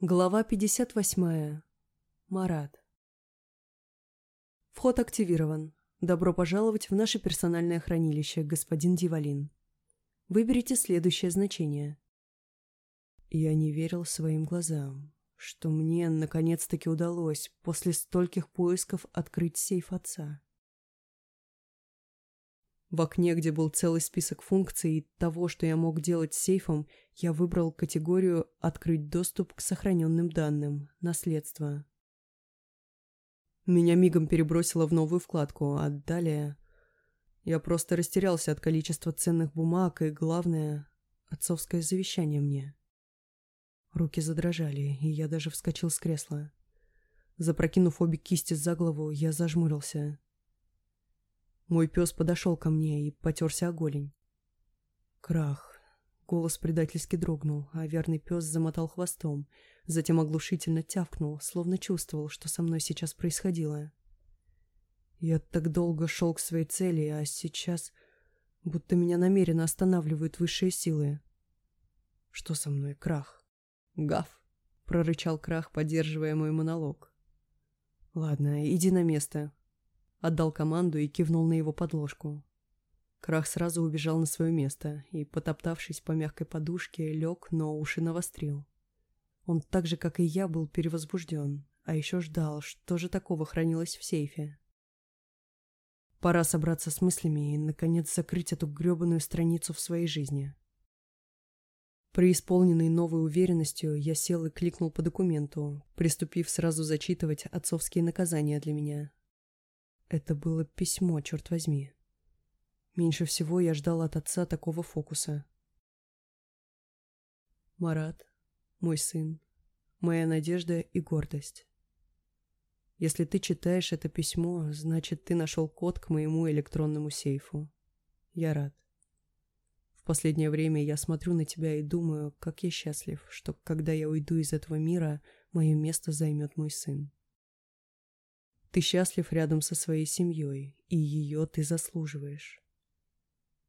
Глава 58. Марат. Вход активирован. Добро пожаловать в наше персональное хранилище, господин Дивалин. Выберите следующее значение. Я не верил своим глазам, что мне наконец-таки удалось после стольких поисков открыть сейф отца. В окне, где был целый список функций того, что я мог делать с сейфом, я выбрал категорию «Открыть доступ к сохраненным данным. Наследство». Меня мигом перебросило в новую вкладку, а далее... Я просто растерялся от количества ценных бумаг и, главное, отцовское завещание мне. Руки задрожали, и я даже вскочил с кресла. Запрокинув обе кисти за голову, я зажмурился. Мой пес подошел ко мне и потерся о голень. Крах. Голос предательски дрогнул, а верный пес замотал хвостом, затем оглушительно тявкнул, словно чувствовал, что со мной сейчас происходило. Я так долго шел к своей цели, а сейчас будто меня намеренно останавливают высшие силы. Что со мной, Крах? Гав, прорычал Крах, поддерживая мой монолог. Ладно, иди на место, Отдал команду и кивнул на его подложку. Крах сразу убежал на свое место и, потоптавшись по мягкой подушке, лег, но уши навострил. Он так же, как и я, был перевозбужден, а еще ждал, что же такого хранилось в сейфе. Пора собраться с мыслями и, наконец, закрыть эту гребаную страницу в своей жизни. Преисполненный новой уверенностью, я сел и кликнул по документу, приступив сразу зачитывать отцовские наказания для меня, это было письмо, черт возьми. Меньше всего я ждал от отца такого фокуса. Марат, мой сын, моя надежда и гордость. Если ты читаешь это письмо, значит, ты нашел код к моему электронному сейфу. Я рад. В последнее время я смотрю на тебя и думаю, как я счастлив, что когда я уйду из этого мира, мое место займет мой сын. Ты счастлив рядом со своей семьей, и ее ты заслуживаешь.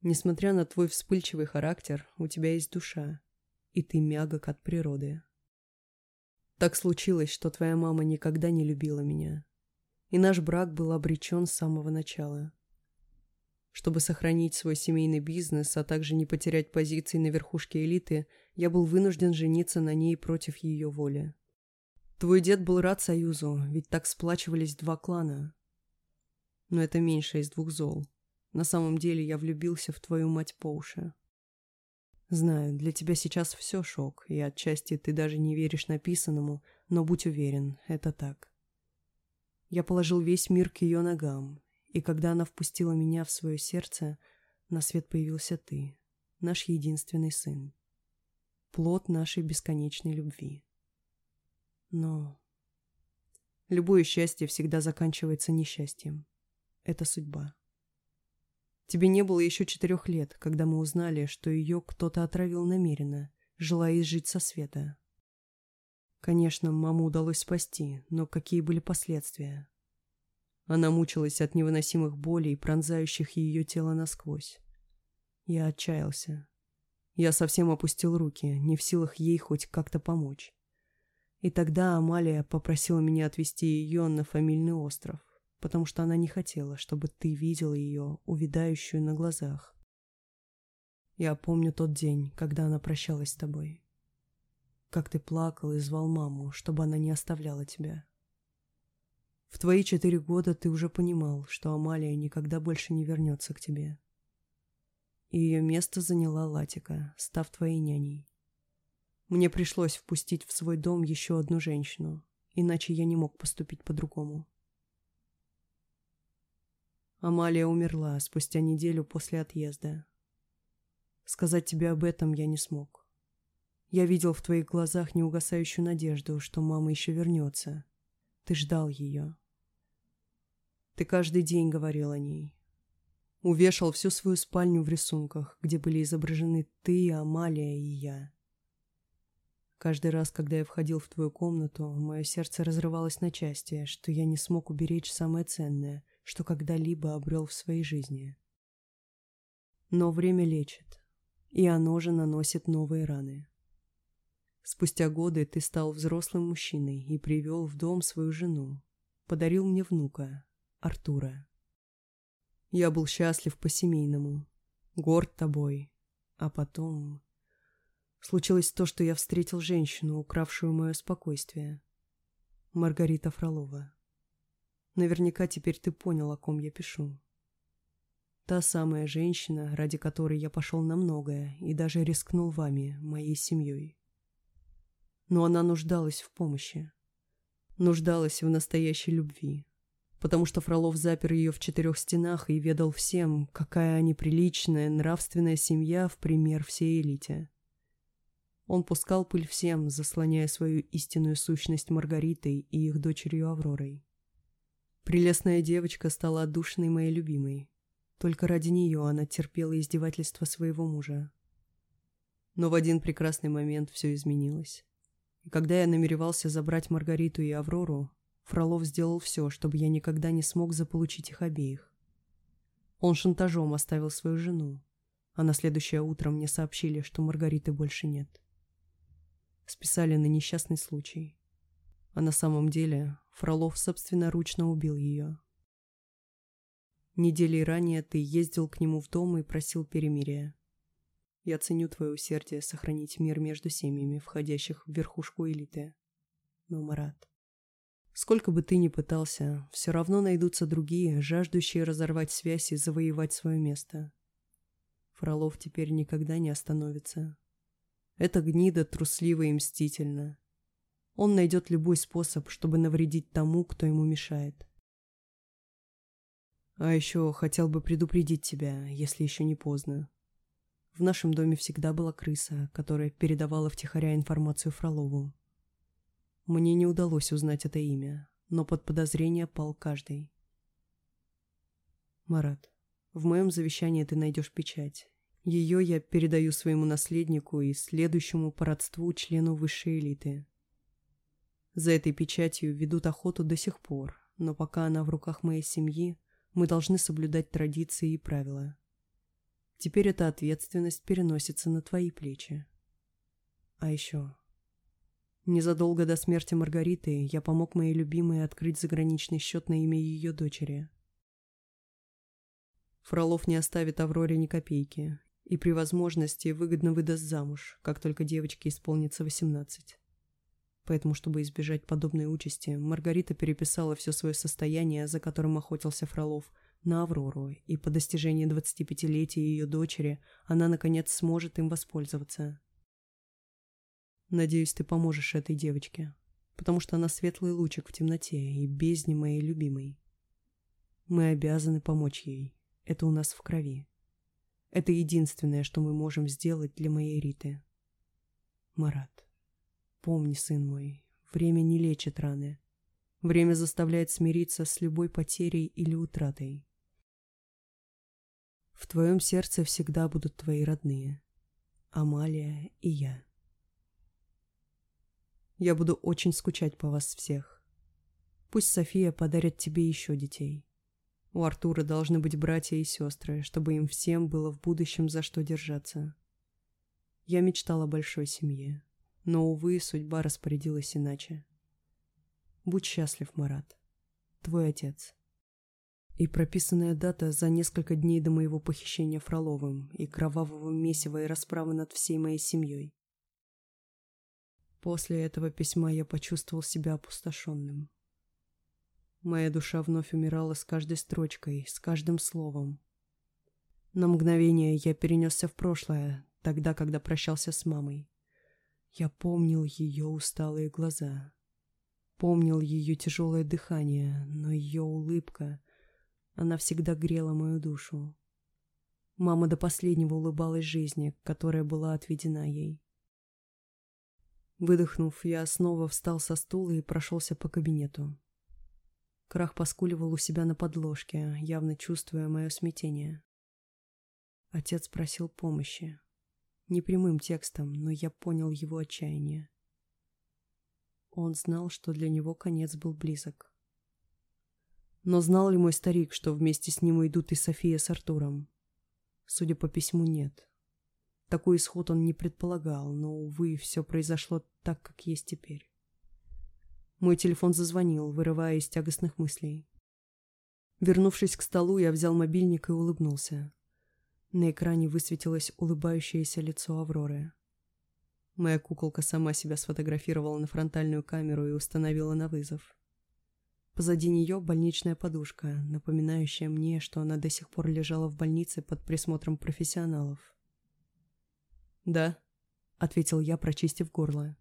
Несмотря на твой вспыльчивый характер, у тебя есть душа, и ты мягок от природы. Так случилось, что твоя мама никогда не любила меня, и наш брак был обречен с самого начала. Чтобы сохранить свой семейный бизнес, а также не потерять позиции на верхушке элиты, я был вынужден жениться на ней против ее воли. Твой дед был рад союзу, ведь так сплачивались два клана. Но это меньше из двух зол. На самом деле я влюбился в твою мать по уши. Знаю, для тебя сейчас все шок, и отчасти ты даже не веришь написанному, но будь уверен, это так. Я положил весь мир к ее ногам, и когда она впустила меня в свое сердце, на свет появился ты, наш единственный сын. Плод нашей бесконечной любви. Но любое счастье всегда заканчивается несчастьем. Это судьба. Тебе не было еще четырех лет, когда мы узнали, что ее кто-то отравил намеренно, желая изжить со света. Конечно, маму удалось спасти, но какие были последствия? Она мучилась от невыносимых болей, пронзающих ее тело насквозь. Я отчаялся. Я совсем опустил руки, не в силах ей хоть как-то помочь. И тогда Амалия попросила меня отвезти ее на фамильный остров, потому что она не хотела, чтобы ты видел ее, увядающую на глазах. Я помню тот день, когда она прощалась с тобой. Как ты плакал и звал маму, чтобы она не оставляла тебя. В твои четыре года ты уже понимал, что Амалия никогда больше не вернется к тебе. И ее место заняла Латика, став твоей няней. Мне пришлось впустить в свой дом еще одну женщину, иначе я не мог поступить по-другому. Амалия умерла спустя неделю после отъезда. Сказать тебе об этом я не смог. Я видел в твоих глазах неугасающую надежду, что мама еще вернется. Ты ждал ее. Ты каждый день говорил о ней. Увешал всю свою спальню в рисунках, где были изображены ты, Амалия и я. Каждый раз, когда я входил в твою комнату, мое сердце разрывалось на части, что я не смог уберечь самое ценное, что когда-либо обрел в своей жизни. Но время лечит, и оно же наносит новые раны. Спустя годы ты стал взрослым мужчиной и привел в дом свою жену. Подарил мне внука, Артура. Я был счастлив по-семейному, горд тобой. А потом... Случилось то, что я встретил женщину, укравшую мое спокойствие. Маргарита Фролова. Наверняка теперь ты понял, о ком я пишу. Та самая женщина, ради которой я пошел на многое и даже рискнул вами, моей семьей. Но она нуждалась в помощи. Нуждалась в настоящей любви. Потому что Фролов запер ее в четырех стенах и ведал всем, какая они приличная, нравственная семья в пример всей элите. Он пускал пыль всем, заслоняя свою истинную сущность Маргаритой и их дочерью Авророй. Прелестная девочка стала отдушиной моей любимой. Только ради нее она терпела издевательства своего мужа. Но в один прекрасный момент все изменилось. И когда я намеревался забрать Маргариту и Аврору, Фролов сделал все, чтобы я никогда не смог заполучить их обеих. Он шантажом оставил свою жену, а на следующее утро мне сообщили, что Маргариты больше нет. Списали на несчастный случай. А на самом деле Фролов собственноручно убил ее. Недели ранее ты ездил к нему в дом и просил перемирия. Я ценю твое усердие сохранить мир между семьями, входящих в верхушку элиты. Но, Марат, сколько бы ты ни пытался, все равно найдутся другие, жаждущие разорвать связь и завоевать свое место. Фролов теперь никогда не остановится. Это гнида труслива и мстительна. Он найдет любой способ, чтобы навредить тому, кто ему мешает. А еще хотел бы предупредить тебя, если еще не поздно. В нашем доме всегда была крыса, которая передавала втихаря информацию Фролову. Мне не удалось узнать это имя, но под подозрение пал каждый. Марат, в моем завещании ты найдешь печать. Ее я передаю своему наследнику и следующему по родству члену высшей элиты. За этой печатью ведут охоту до сих пор, но пока она в руках моей семьи, мы должны соблюдать традиции и правила. Теперь эта ответственность переносится на твои плечи. А еще... Незадолго до смерти Маргариты я помог моей любимой открыть заграничный счет на имя ее дочери. Фролов не оставит Авроре ни копейки и при возможности выгодно выдаст замуж, как только девочке исполнится 18. Поэтому, чтобы избежать подобной участи, Маргарита переписала все свое состояние, за которым охотился Фролов – на Аврору, и по достижении 25-летия ее дочери она, наконец, сможет им воспользоваться. Надеюсь, ты поможешь этой девочке, потому что она светлый лучик в темноте и бездне моей любимой. Мы обязаны помочь ей. Это у нас в крови. Это единственное, что мы можем сделать для моей Риты. Марат, помни, сын мой, время не лечит раны. Время заставляет смириться с любой потерей или утратой. В твоем сердце всегда будут твои родные. Амалия и я. Я буду очень скучать по вас всех. Пусть София подарит тебе еще детей. У Артура должны быть братья и сестры, чтобы им всем было в будущем за что держаться. Я мечтал о большой семье, но, увы, судьба распорядилась иначе. Будь счастлив, Марат. Твой отец и прописанная дата за несколько дней до моего похищения Фроловым и кровавого месива и расправы над всей моей семьей. После этого письма я почувствовал себя опустошенным. Моя душа вновь умирала с каждой строчкой, с каждым словом. На мгновение я перенесся в прошлое, тогда, когда прощался с мамой. Я помнил ее усталые глаза. Помнил ее тяжелое дыхание, но ее улыбка она всегда грела мою душу. Мама до последнего улыбалась жизни, которая была отведена ей. Выдохнув, я снова встал со стула и прошелся по кабинету. Крах поскуливал у себя на подложке, явно чувствуя мое смятение. Отец просил помощи. Не прямым текстом, но я понял его отчаяние. Он знал, что для него конец был близок. Но знал ли мой старик, что вместе с ним уйдут и София с Артуром? Судя по письму, нет. Такой исход он не предполагал, но, увы, все произошло так, как есть теперь. Мой телефон зазвонил, вырывая из тягостных мыслей. Вернувшись к столу, я взял мобильник и улыбнулся. На экране высветилось улыбающееся лицо Авроры. Моя куколка сама себя сфотографировала на фронтальную камеру и установила на вызов. Позади нее больничная подушка, напоминающая мне, что она до сих пор лежала в больнице под присмотром профессионалов. «Да», — ответил я, прочистив горло.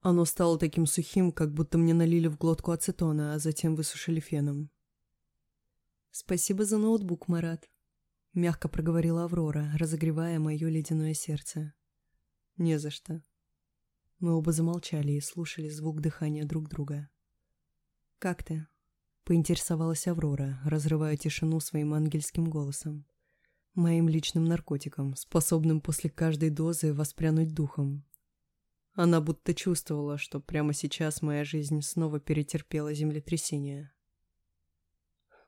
Оно стало таким сухим, как будто мне налили в глотку ацетона, а затем высушили феном. «Спасибо за ноутбук, Марат», — мягко проговорила Аврора, разогревая мое ледяное сердце. «Не за что». Мы оба замолчали и слушали звук дыхания друг друга. «Как ты?» — поинтересовалась Аврора, разрывая тишину своим ангельским голосом. Моим личным наркотиком, способным после каждой дозы воспрянуть духом. Она будто чувствовала, что прямо сейчас моя жизнь снова перетерпела землетрясение.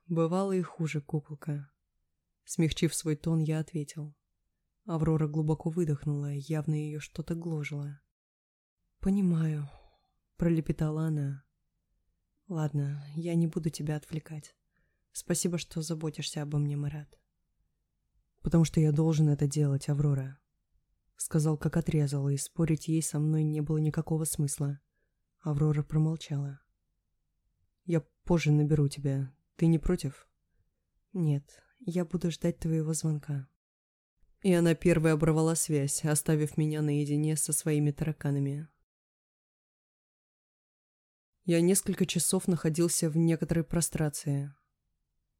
Бывало и хуже, куколка. Смягчив свой тон, я ответил. Аврора глубоко выдохнула, явно ее что-то гложило. «Понимаю», — пролепетала она. Ладно, я не буду тебя отвлекать. Спасибо, что заботишься обо мне, Марат. Потому что я должен это делать, Аврора. Сказал, как отрезал, и спорить ей со мной не было никакого смысла. Аврора промолчала. Я позже наберу тебя. Ты не против? Нет, я буду ждать твоего звонка. И она первой оборвала связь, оставив меня наедине со своими тараканами. Я несколько часов находился в некоторой прострации.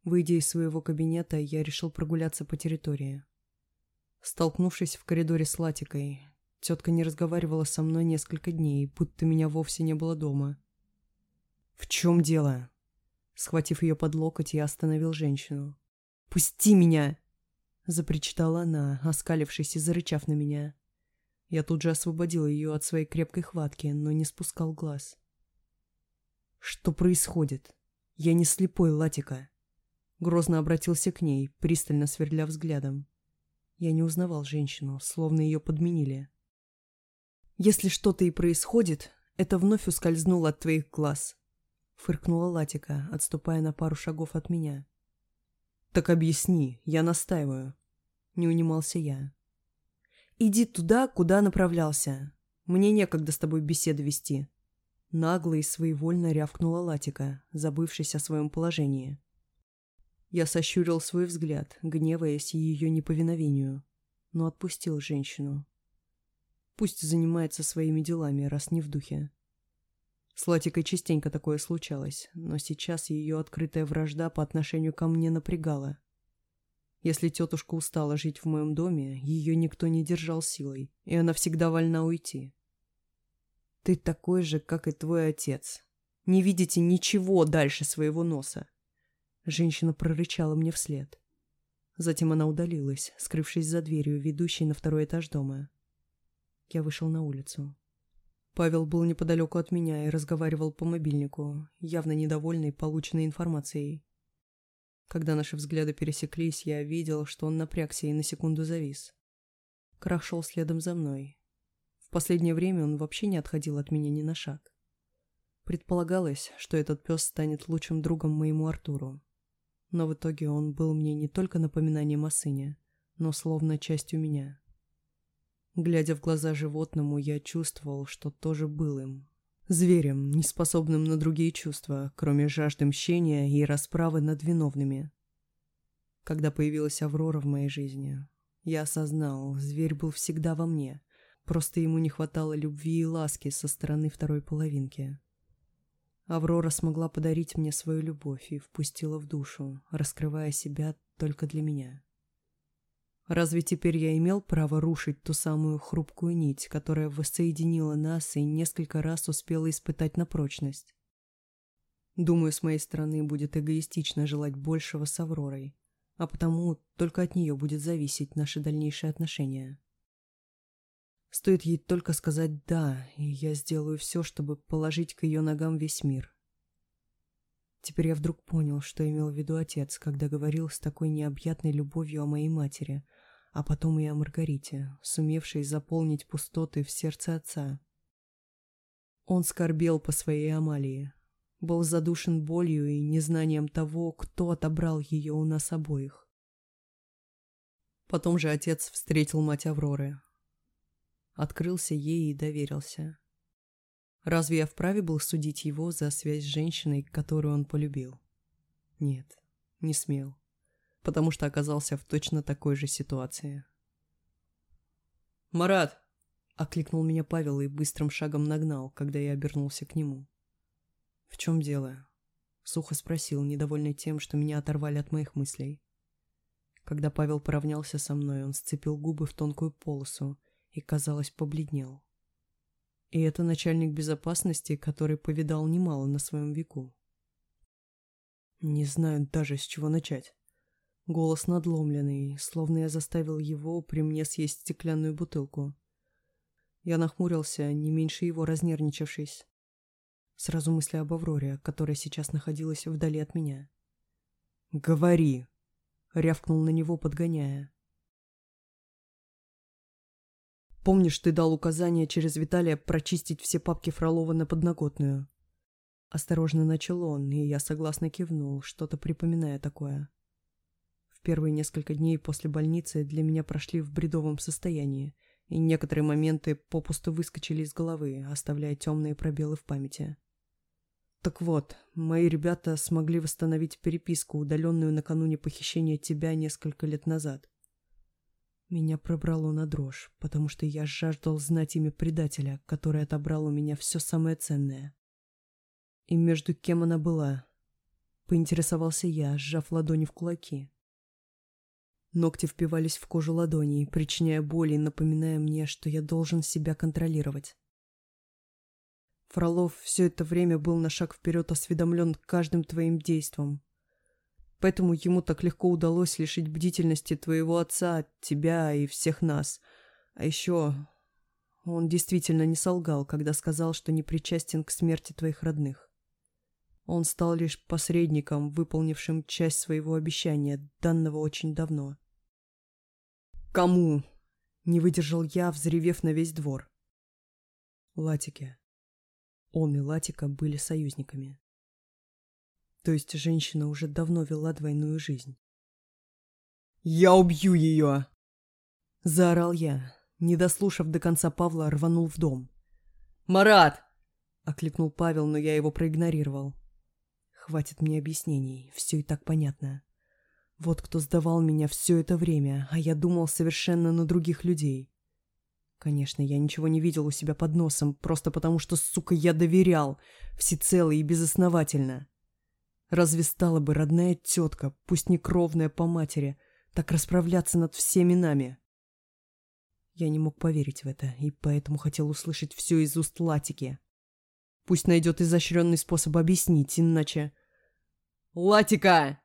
Выйдя из своего кабинета, я решил прогуляться по территории. Столкнувшись в коридоре с Латикой, тетка не разговаривала со мной несколько дней, будто меня вовсе не было дома. «В чем дело?» Схватив ее под локоть, я остановил женщину. «Пусти меня!» Запричитала она, оскалившись и зарычав на меня. Я тут же освободил ее от своей крепкой хватки, но не спускал глаз. Что происходит? Я не слепой, Латика. Грозно обратился к ней, пристально сверля взглядом. Я не узнавал женщину, словно ее подменили. «Если что-то и происходит, это вновь ускользнуло от твоих глаз», — фыркнула Латика, отступая на пару шагов от меня. «Так объясни, я настаиваю», — не унимался я. «Иди туда, куда направлялся. Мне некогда с тобой беседы вести», Нагло и своевольно рявкнула Латика, забывшись о своем положении. Я сощурил свой взгляд, гневаясь ее неповиновению, но отпустил женщину. Пусть занимается своими делами, раз не в духе. С Латикой частенько такое случалось, но сейчас ее открытая вражда по отношению ко мне напрягала. Если тетушка устала жить в моем доме, ее никто не держал силой, и она всегда вольна уйти. Ты такой же, как и твой отец. Не видите ничего дальше своего носа. Женщина прорычала мне вслед. Затем она удалилась, скрывшись за дверью, ведущей на второй этаж дома. Я вышел на улицу. Павел был неподалеку от меня и разговаривал по мобильнику, явно недовольный полученной информацией. Когда наши взгляды пересеклись, я видел, что он напрягся и на секунду завис. Крах шел следом за мной, в последнее время он вообще не отходил от меня ни на шаг. Предполагалось, что этот пес станет лучшим другом моему Артуру. Но в итоге он был мне не только напоминанием о сыне, но словно частью меня. Глядя в глаза животному, я чувствовал, что тоже был им. Зверем, неспособным на другие чувства, кроме жажды мщения и расправы над виновными. Когда появилась Аврора в моей жизни, я осознал, зверь был всегда во мне, Просто ему не хватало любви и ласки со стороны второй половинки. Аврора смогла подарить мне свою любовь и впустила в душу, раскрывая себя только для меня. Разве теперь я имел право рушить ту самую хрупкую нить, которая воссоединила нас и несколько раз успела испытать на прочность? Думаю, с моей стороны будет эгоистично желать большего с Авророй, а потому только от нее будет зависеть наши дальнейшие отношения. Стоит ей только сказать «да», и я сделаю все, чтобы положить к ее ногам весь мир. Теперь я вдруг понял, что имел в виду отец, когда говорил с такой необъятной любовью о моей матери, а потом и о Маргарите, сумевшей заполнить пустоты в сердце отца. Он скорбел по своей Амалии, был задушен болью и незнанием того, кто отобрал ее у нас обоих. Потом же отец встретил мать Авроры. Открылся ей и доверился. Разве я вправе был судить его за связь с женщиной, которую он полюбил? Нет, не смел, потому что оказался в точно такой же ситуации. «Марат!» — окликнул меня Павел и быстрым шагом нагнал, когда я обернулся к нему. «В чем дело?» — сухо спросил, недовольный тем, что меня оторвали от моих мыслей. Когда Павел поравнялся со мной, он сцепил губы в тонкую полосу и, казалось, побледнел. И это начальник безопасности, который повидал немало на своем веку. Не знаю даже, с чего начать. Голос надломленный, словно я заставил его при мне съесть стеклянную бутылку. Я нахмурился, не меньше его разнервничавшись. Сразу мысли об Авроре, которая сейчас находилась вдали от меня. «Говори!» — рявкнул на него, подгоняя. «Помнишь, ты дал указание через Виталия прочистить все папки Фролова на подноготную?» Осторожно начал он, и я согласно кивнул, что-то припоминая такое. В первые несколько дней после больницы для меня прошли в бредовом состоянии, и некоторые моменты попусту выскочили из головы, оставляя темные пробелы в памяти. Так вот, мои ребята смогли восстановить переписку, удаленную накануне похищения тебя несколько лет назад. Меня пробрало на дрожь, потому что я жаждал знать имя предателя, который отобрал у меня все самое ценное. И между кем она была? Поинтересовался я, сжав ладони в кулаки. Ногти впивались в кожу ладоней, причиняя боль и напоминая мне, что я должен себя контролировать. Фролов все это время был на шаг вперед осведомлен каждым твоим действом. Поэтому ему так легко удалось лишить бдительности твоего отца, тебя и всех нас. А еще он действительно не солгал, когда сказал, что не причастен к смерти твоих родных. Он стал лишь посредником, выполнившим часть своего обещания, данного очень давно. «Кому?» — не выдержал я, взревев на весь двор. Латике. Он и Латика были союзниками. То есть женщина уже давно вела двойную жизнь. «Я убью ее!» Заорал я. Не дослушав до конца Павла, рванул в дом. «Марат!» — окликнул Павел, но я его проигнорировал. «Хватит мне объяснений, все и так понятно. Вот кто сдавал меня все это время, а я думал совершенно на других людей. Конечно, я ничего не видел у себя под носом, просто потому что, сука, я доверял, всецело и безосновательно. Разве стала бы родная тетка, пусть не кровная по матери, так расправляться над всеми нами? Я не мог поверить в это, и поэтому хотел услышать все из уст Латики. Пусть найдет изощренный способ объяснить, иначе... «Латика!»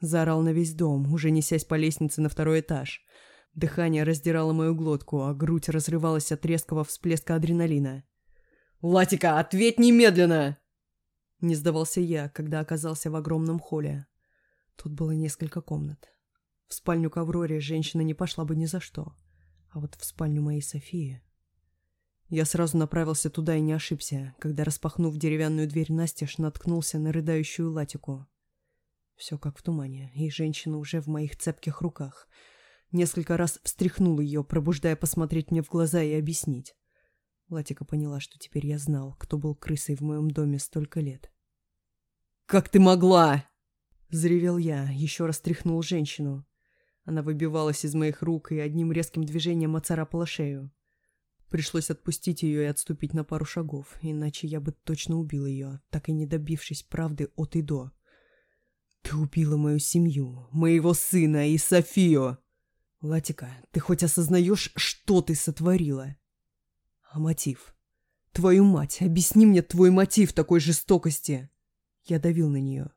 Заорал на весь дом, уже несясь по лестнице на второй этаж — Дыхание раздирало мою глотку, а грудь разрывалась от резкого всплеска адреналина. «Латика, ответь немедленно!» Не сдавался я, когда оказался в огромном холле. Тут было несколько комнат. В спальню к Авроре женщина не пошла бы ни за что. А вот в спальню моей Софии... Я сразу направился туда и не ошибся, когда, распахнув деревянную дверь настежь, наткнулся на рыдающую Латику. Все как в тумане, и женщина уже в моих цепких руках — Несколько раз встряхнул ее, пробуждая посмотреть мне в глаза и объяснить. Латика поняла, что теперь я знал, кто был крысой в моем доме столько лет. «Как ты могла?» Взревел я, еще раз тряхнул женщину. Она выбивалась из моих рук и одним резким движением оцарапала шею. Пришлось отпустить ее и отступить на пару шагов, иначе я бы точно убил ее, так и не добившись правды от и до. «Ты убила мою семью, моего сына и Софию!» Латика, ты хоть осознаешь, что ты сотворила? А мотив? Твою мать, объясни мне твой мотив такой жестокости. Я давил на нее.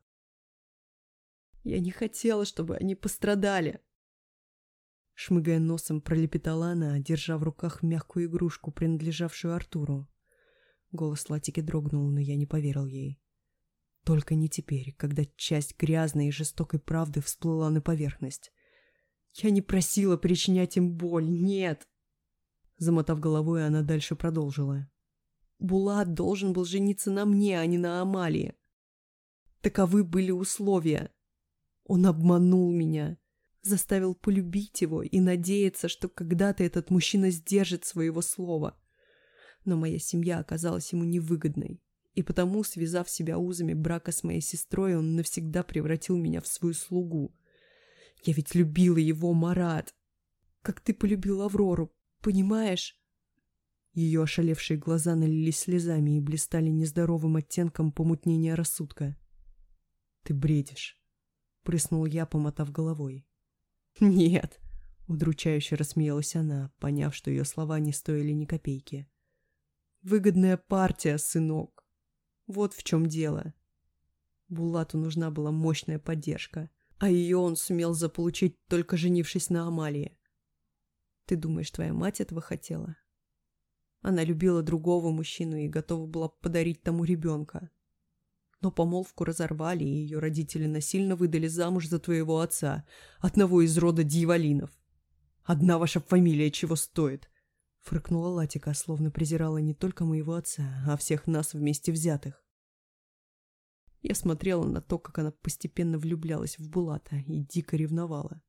Я не хотела, чтобы они пострадали. Шмыгая носом, пролепетала она, держа в руках мягкую игрушку, принадлежавшую Артуру. Голос Латики дрогнул, но я не поверил ей. Только не теперь, когда часть грязной и жестокой правды всплыла на поверхность. Я не просила причинять им боль, нет. Замотав головой, она дальше продолжила. Булат должен был жениться на мне, а не на Амалии. Таковы были условия. Он обманул меня, заставил полюбить его и надеяться, что когда-то этот мужчина сдержит своего слова. Но моя семья оказалась ему невыгодной, и потому, связав себя узами брака с моей сестрой, он навсегда превратил меня в свою слугу. Я ведь любила его, Марат. Как ты полюбил Аврору, понимаешь? Ее ошалевшие глаза налились слезами и блистали нездоровым оттенком помутнения рассудка. «Ты бредишь», — прыснул я, помотав головой. «Нет», — удручающе рассмеялась она, поняв, что ее слова не стоили ни копейки. «Выгодная партия, сынок. Вот в чем дело». Булату нужна была мощная поддержка, а ее он сумел заполучить, только женившись на Амалии. Ты думаешь, твоя мать этого хотела? Она любила другого мужчину и готова была подарить тому ребенка. Но помолвку разорвали, и ее родители насильно выдали замуж за твоего отца, одного из рода дьяволинов. Одна ваша фамилия чего стоит?» Фрыкнула Латика, словно презирала не только моего отца, а всех нас вместе взятых. Я смотрела на то, как она постепенно влюблялась в Булата и дико ревновала.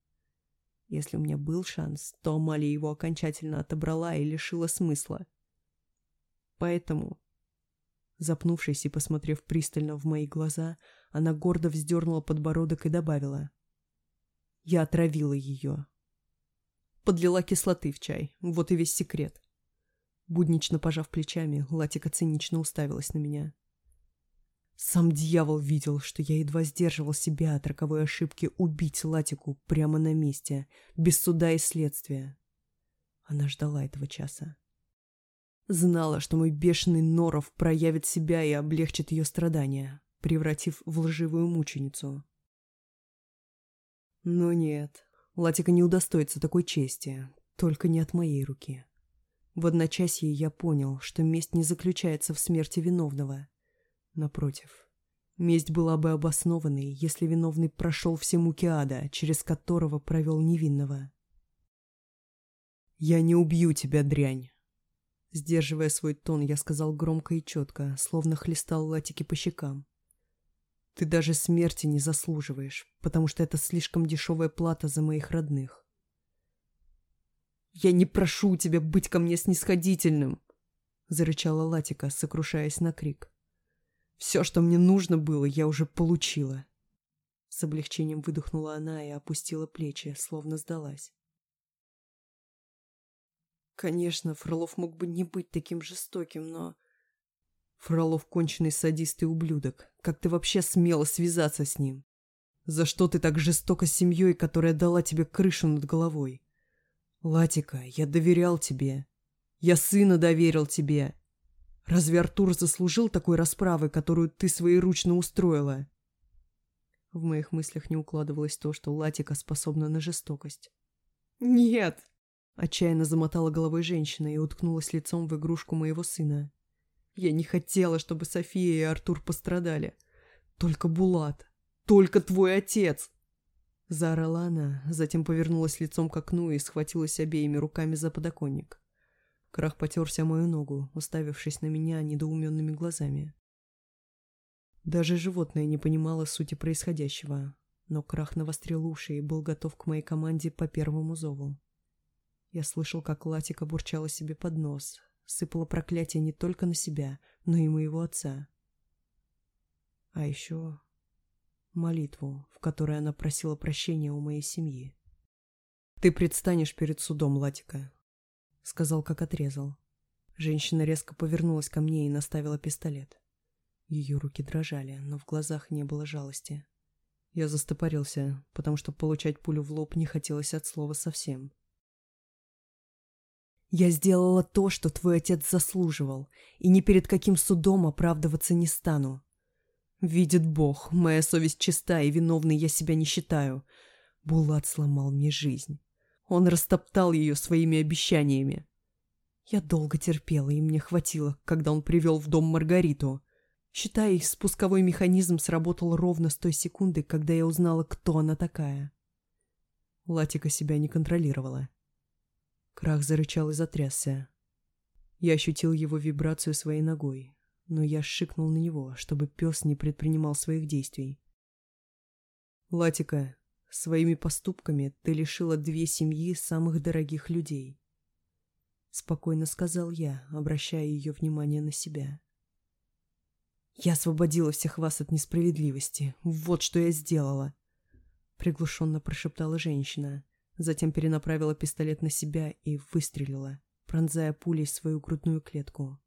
Если у меня был шанс, то Амалия его окончательно отобрала и лишила смысла. Поэтому Запнувшись и посмотрев пристально в мои глаза, она гордо вздернула подбородок и добавила. Я отравила ее. Подлила кислоты в чай. Вот и весь секрет. Буднично пожав плечами, Латика цинично уставилась на меня. Сам дьявол видел, что я едва сдерживал себя от роковой ошибки убить Латику прямо на месте, без суда и следствия. Она ждала этого часа. Знала, что мой бешеный Норов проявит себя и облегчит ее страдания, превратив в лживую мученицу. Но нет, Латика не удостоится такой чести, только не от моей руки. В одночасье я понял, что месть не заключается в смерти виновного. Напротив, месть была бы обоснованной, если виновный прошел все муки ада, через которого провел невинного. «Я не убью тебя, дрянь!» Сдерживая свой тон, я сказал громко и четко, словно хлестал латики по щекам. «Ты даже смерти не заслуживаешь, потому что это слишком дешевая плата за моих родных». «Я не прошу тебя быть ко мне снисходительным!» — зарычала Латика, сокрушаясь на крик. «Все, что мне нужно было, я уже получила». С облегчением выдохнула она и опустила плечи, словно сдалась. Конечно, Фролов мог бы не быть таким жестоким, но... Фролов конченый садист и ублюдок. Как ты вообще смела связаться с ним? За что ты так жестоко с семьей, которая дала тебе крышу над головой? Латика, я доверял тебе. Я сына доверил тебе. Разве Артур заслужил такой расправы, которую ты своеручно устроила? В моих мыслях не укладывалось то, что Латика способна на жестокость. «Нет!» Отчаянно замотала головой женщина и уткнулась лицом в игрушку моего сына. Я не хотела, чтобы София и Артур пострадали. Только Булат. Только твой отец. Заорала она, затем повернулась лицом к окну и схватилась обеими руками за подоконник. Крах потерся мою ногу, уставившись на меня недоуменными глазами. Даже животное не понимало сути происходящего, но Крах навострил уши и был готов к моей команде по первому зову. Я слышал, как Латика бурчала себе под нос, сыпала проклятие не только на себя, но и моего отца. А еще молитву, в которой она просила прощения у моей семьи. «Ты предстанешь перед судом, Латика», — сказал, как отрезал. Женщина резко повернулась ко мне и наставила пистолет. Ее руки дрожали, но в глазах не было жалости. Я застопорился, потому что получать пулю в лоб не хотелось от слова совсем. Я сделала то, что твой отец заслуживал, и ни перед каким судом оправдываться не стану. Видит Бог, моя совесть чиста, и виновной я себя не считаю. Булат сломал мне жизнь. Он растоптал ее своими обещаниями. Я долго терпела, и мне хватило, когда он привел в дом Маргариту. Считай, спусковой механизм сработал ровно с той секунды, когда я узнала, кто она такая. Латика себя не контролировала. Крах зарычал и затрясся. Я ощутил его вибрацию своей ногой, но я шикнул на него, чтобы пес не предпринимал своих действий. «Латика, своими поступками ты лишила две семьи самых дорогих людей», — спокойно сказал я, обращая ее внимание на себя. «Я освободила всех вас от несправедливости. Вот что я сделала!» Приглушенно прошептала женщина, затем перенаправила пистолет на себя и выстрелила, пронзая пулей свою грудную клетку.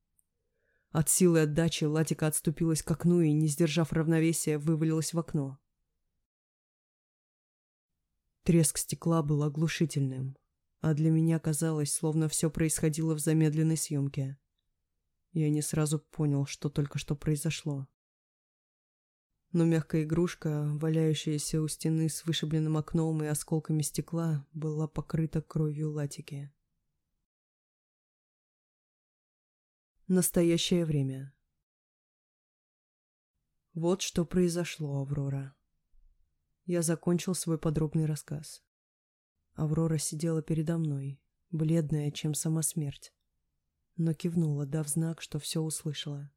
От силы отдачи Латика отступилась к окну и, не сдержав равновесия, вывалилась в окно. Треск стекла был оглушительным, а для меня казалось, словно все происходило в замедленной съемке. Я не сразу понял, что только что произошло. Но мягкая игрушка, валяющаяся у стены с вышибленным окном и осколками стекла, была покрыта кровью латики. Настоящее время. Вот что произошло, Аврора. Я закончил свой подробный рассказ. Аврора сидела передо мной, бледная, чем сама смерть, но кивнула, дав знак, что все услышала.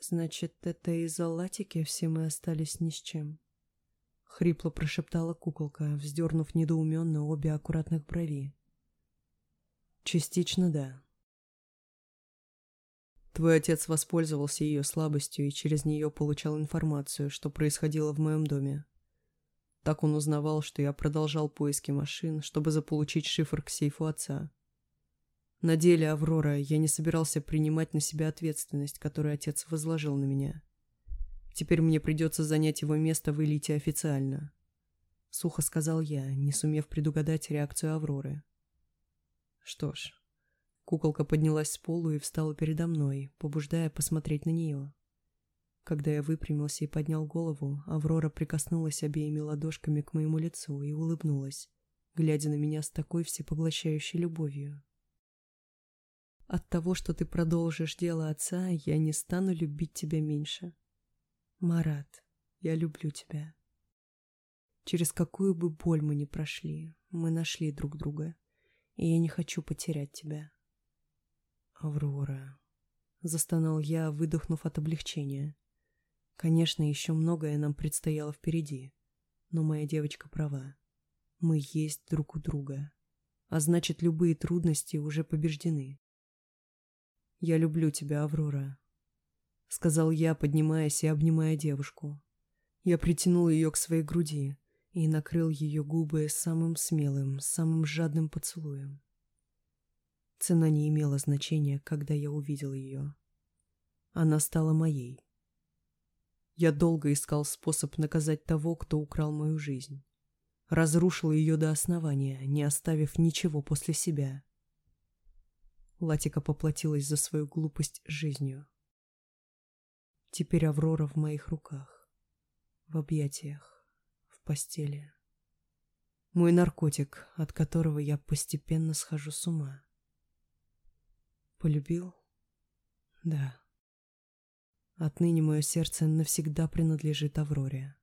«Значит, это из-за латики все мы остались ни с чем?» Хрипло прошептала куколка, вздернув недоуменно обе аккуратных брови. «Частично да», Твой отец воспользовался ее слабостью и через нее получал информацию, что происходило в моем доме. Так он узнавал, что я продолжал поиски машин, чтобы заполучить шифр к сейфу отца. На деле, Аврора, я не собирался принимать на себя ответственность, которую отец возложил на меня. Теперь мне придется занять его место в элите официально. Сухо сказал я, не сумев предугадать реакцию Авроры. Что ж, Куколка поднялась с полу и встала передо мной, побуждая посмотреть на нее. Когда я выпрямился и поднял голову, Аврора прикоснулась обеими ладошками к моему лицу и улыбнулась, глядя на меня с такой всепоглощающей любовью. От того, что ты продолжишь дело отца, я не стану любить тебя меньше. Марат, я люблю тебя. Через какую бы боль мы ни прошли, мы нашли друг друга, и я не хочу потерять тебя. «Аврора», — застонал я, выдохнув от облегчения. «Конечно, еще многое нам предстояло впереди, но моя девочка права. Мы есть друг у друга, а значит, любые трудности уже побеждены». «Я люблю тебя, Аврора», — сказал я, поднимаясь и обнимая девушку. Я притянул ее к своей груди и накрыл ее губы самым смелым, самым жадным поцелуем. Цена не имела значения, когда я увидел ее. Она стала моей. Я долго искал способ наказать того, кто украл мою жизнь. Разрушил ее до основания, не оставив ничего после себя. Латика поплатилась за свою глупость жизнью. Теперь Аврора в моих руках, в объятиях, в постели. Мой наркотик, от которого я постепенно схожу с ума. Полюбил? Да. Отныне мое сердце навсегда принадлежит Авроре.